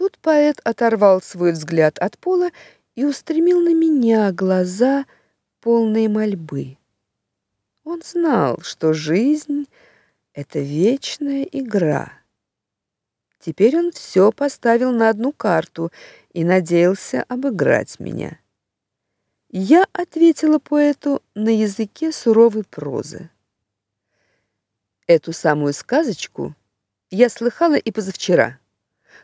Тут поэт оторвал свой взгляд от пола и устремил на меня глаза, полные мольбы. Он знал, что жизнь это вечная игра. Теперь он все поставил на одну карту и надеялся обыграть меня. Я ответила поэту на языке суровой прозы. Эту самую сказочку я слыхала и позавчера.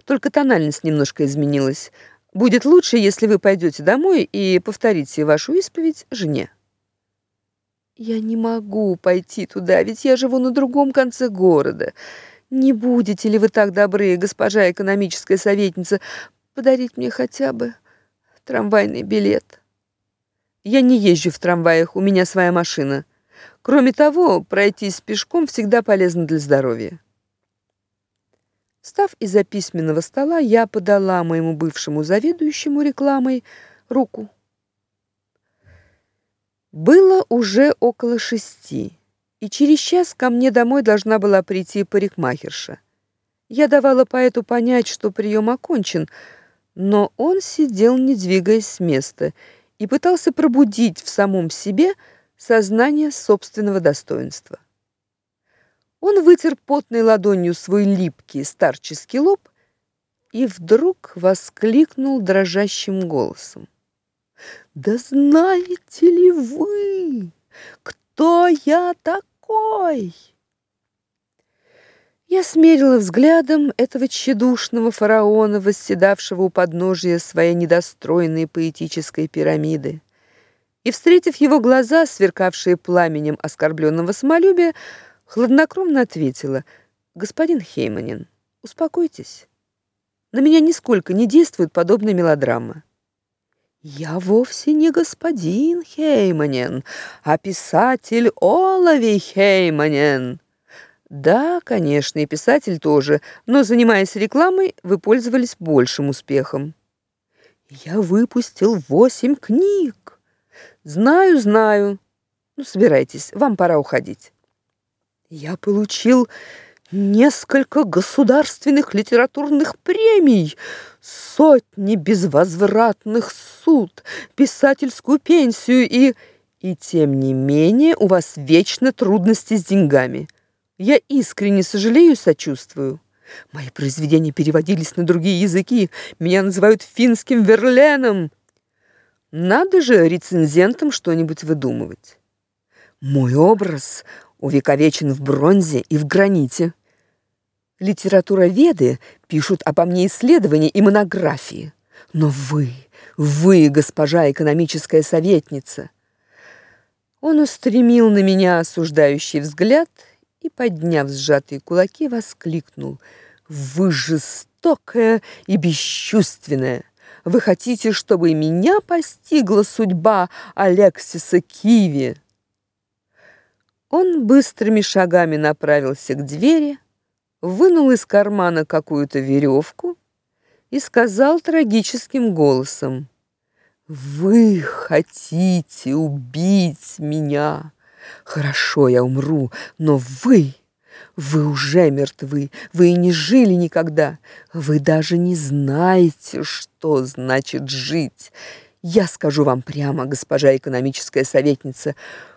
Только тональность немножко изменилась. Будет лучше, если вы пойдете домой и повторите вашу исповедь жене. Я не могу пойти туда, ведь я живу на другом конце города. Не будете ли вы так добры, госпожа экономическая советница, подарить мне хотя бы трамвайный билет? Я не езжу в трамваях, у меня своя машина. Кроме того, пройтись пешком всегда полезно для здоровья. Встав из-за письменного стола, я подала моему бывшему заведующему рекламой руку. Было уже около шести, и через час ко мне домой должна была прийти парикмахерша. Я давала поэту понять, что прием окончен, но он сидел, не двигаясь с места, и пытался пробудить в самом себе сознание собственного достоинства. Он вытер потной ладонью свой липкий старческий лоб и вдруг воскликнул дрожащим голосом: да знаете ли вы, кто я такой? Я смерила взглядом этого тщедушного фараона, восседавшего у подножия своей недостроенной поэтической пирамиды. И, встретив его глаза, сверкавшие пламенем оскорбленного самолюбия, хладнокровно ответила: "Господин Хейманин, успокойтесь. На меня нисколько не действует подобная мелодрама. Я вовсе не господин Хейманен, а писатель Олови Хейманен. Да, конечно, и писатель тоже, но занимаясь рекламой, вы пользовались большим успехом. Я выпустил восемь книг. Знаю, знаю. Ну, собирайтесь, вам пора уходить. Я получил несколько государственных литературных премий, сотни безвозвратных суд, писательскую пенсию и и тем не менее у вас вечно трудности с деньгами. Я искренне сожалею и сочувствую. Мои произведения переводились на другие языки. Меня называют финским Верленом. Надо же рецензентам что-нибудь выдумывать. Мой образ увековечен в бронзе и в граните. Литературоведы пишут обо мне исследования и монографии. Но вы, вы, госпожа экономическая советница. Он устремил на меня осуждающий взгляд и, подняв сжатые кулаки, воскликнул: "Вы жестокая и бесчувственная. Вы хотите, чтобы меня постигла судьба Алексиса Киви?" Он быстрыми шагами направился к двери, вынул из кармана какую-то веревку и сказал трагическим голосом: "Вы хотите убить меня? Хорошо, я умру, но вы вы уже мертвы, вы и не жили никогда. Вы даже не знаете, что значит жить. Я скажу вам прямо, госпожа экономическая советница,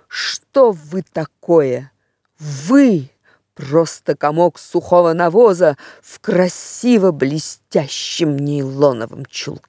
что вы такое? Вы просто комок сухого навоза в красиво блестящем нейлоновом чулке.